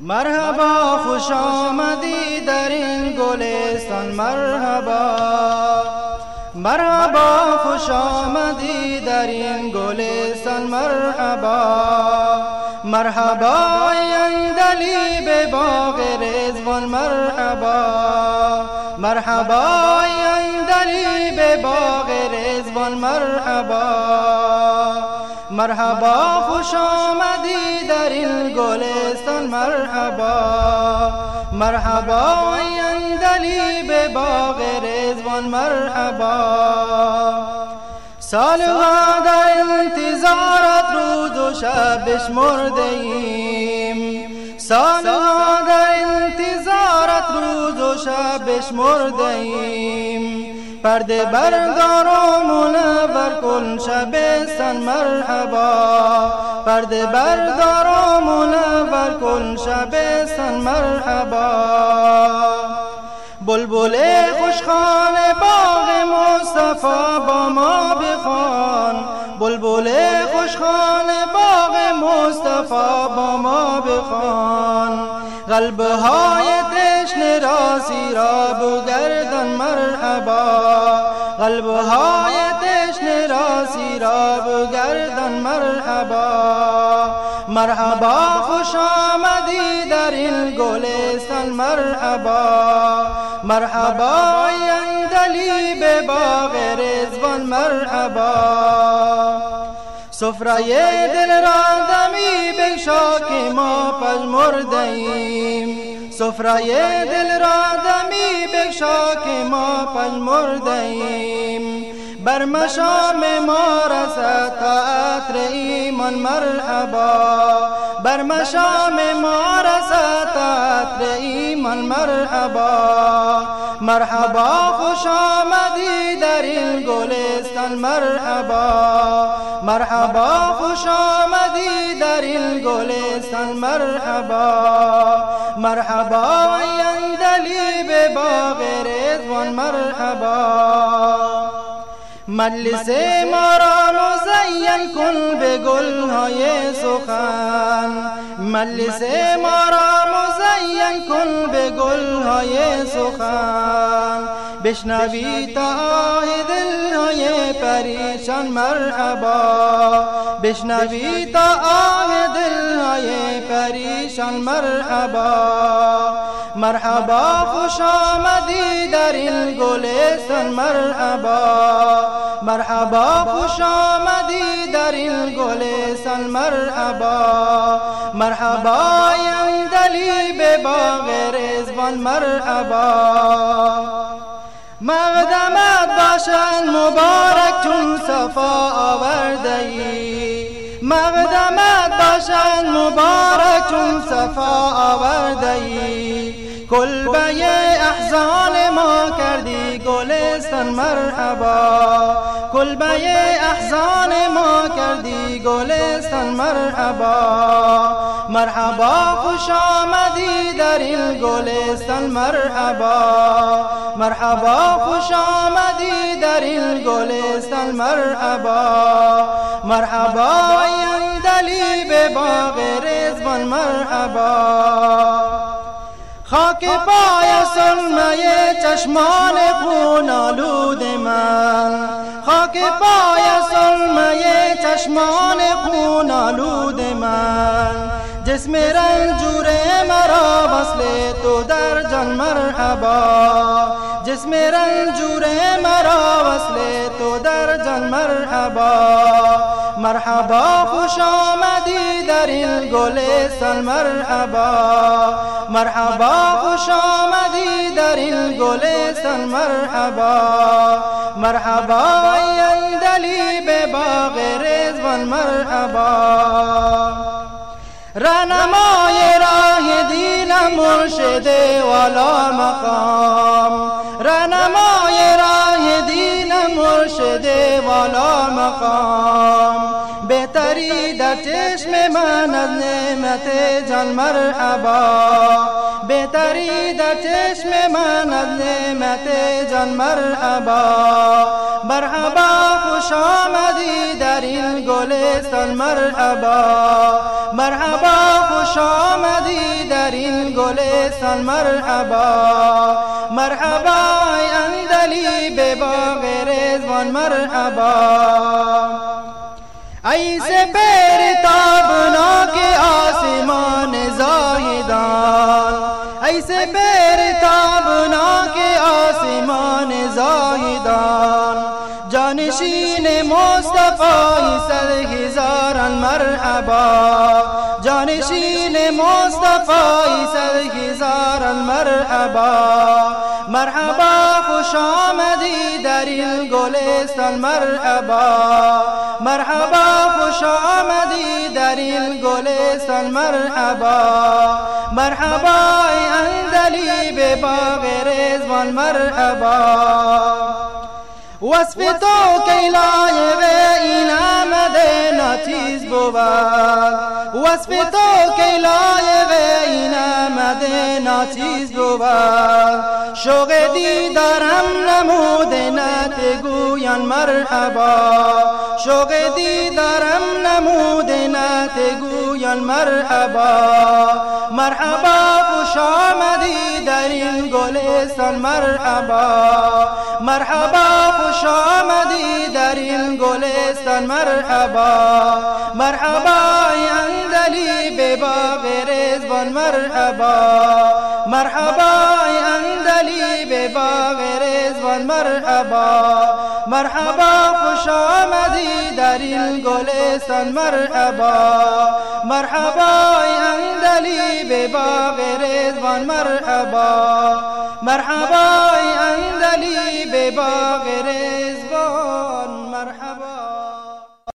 مرحبا خوش آمدی در این گلستان مرحبا. مرحبا خوش آمدی در این گلستان مرحبا. مرحبا اندلی به باغ رزوان مرحبا. مرحبا اندلی به باغ رزوان مرحبا. مرحبا خوش آمدی در این گلستان مرحبا. مرحبا اندلی به باغ رزوان مرحبا. سالها در انتظارت روز و شب بشمرده ایم. سالها در انتظارت روز و شب بشمرده ایم. پرده بردار و منور کن شبستان مرحبا. پرده بردار و منور کن شبستان مرحبا. بلبل خوشخان باغ مصطفی با ما بخوان. بلبل خوشخان باغ مصطفی با ما بخوان. قلبهای تشنه را سیراب و مرحبا قلبهای تشنه را سیراب گردن مرحبا مرحبا خوش آمدی در این گلستان مرحبا مرحبا اندلی به باغ رزوان مرحبا سفره دل را دمی بگشا که ما پژمرده ایم سفره دل را دمی بگشا که ما پژمرده ایم بر مشام ما رسد تا عطر ایمان مرحبا. بر مشام ما رسد تا عطر ایمان مرحبا. مرحبا خوش آمدی در این گلستان مرحبا. مرحبا خوش آمدی در این گلستان مرحبا. مرحبا اندلی به باغ رضوان مرحبا. مجلس ما را مزین کن به گلهای سخن. مجلس ما را مزین کن به گلهای سخن. بشنوی تا آه دلهای پریشان مرحبا. بشنوی تا آه دلهای پریشان مرحبا. مرحبا خوش آمدی در این گلستان مرحبا. مرحبا خوش آمدی در این گلستان مرحبا. مرحبا دلی به باغ رزوان مرحبا. مقدمت باشن مبارک چون صفا آورده ای. مقدمت باشن مبارک چون صفا آورده ای. کلبه احزان ما کردی گلستان مرحبا. کلبه احزان ما کردی گلستان مرحبا. مرحبا خوش آمدی در این گلستان مرحبا. مرحبا خوش آمدی در این گلستان مرحبا. مرحبا دلی به باغ رزوان مرحبا. خاک پای سلمه چشمان خون آلود من. خاک پای سلمه چشمان خون آلود من. جسم رنجور مرا وصل تو در جان مرحبا. جسم رنجور مرا وصل تو در جان مرحبا. مرحبا خوش آمدی در این گلستان مرحبا. مرحبا خوش آمدی در این گلستان مرحبا. مرحبا دلی به باغ رزوان مرحبا. رنمای راه دینم مرشد والا مقام. رنمای راه دینم مرشد والا مقام. بهتری در چشم من از نعمت جان مرحبا بهتری در چشم من از نعمت جان مرحبا مرحبا خوش آمدی در این گلستان مرحبا مرحبا ترین گلستان مرحبا مرحبا اندلی بے باغ رضوان مرحبا۔ ایسے پیر تاب نا کے آسمان زاہدان۔ ایسے پیر تاب نا کے آسمان زاہدان۔ جانشین مصطفیٰ مرحبا. جانشین مصطفی صد هزاران مرحبا. مرحبا خوش آمدی در این گلستان مرحبا. مرحبا خوش آمدی در این گلستان مرحبا. مرحبا اندلی به باغ رزوان مرحبا. وصف تو که لایق این آمد ناتیز بود وصف تو که لایق این آمد ناتیز بود شوق دیدارم نمود نت گویان مرحبا. شوق دیدارم نمود نت گویان مرحبا. مرحبا خوش آمدی در این گلستان مرحبا. مرحبا خوش آمدی در این گلستان مرحبا. مرحبا اندلی به باغ رزوان مرحبا. مرحبا باغ رزوان مرحبا. مرحبا خوش آمدی در این گلستان مرحبا. مرحبا اندلی به باغ رزوان مرحبا. مرحبا اندلی به باغ رزوان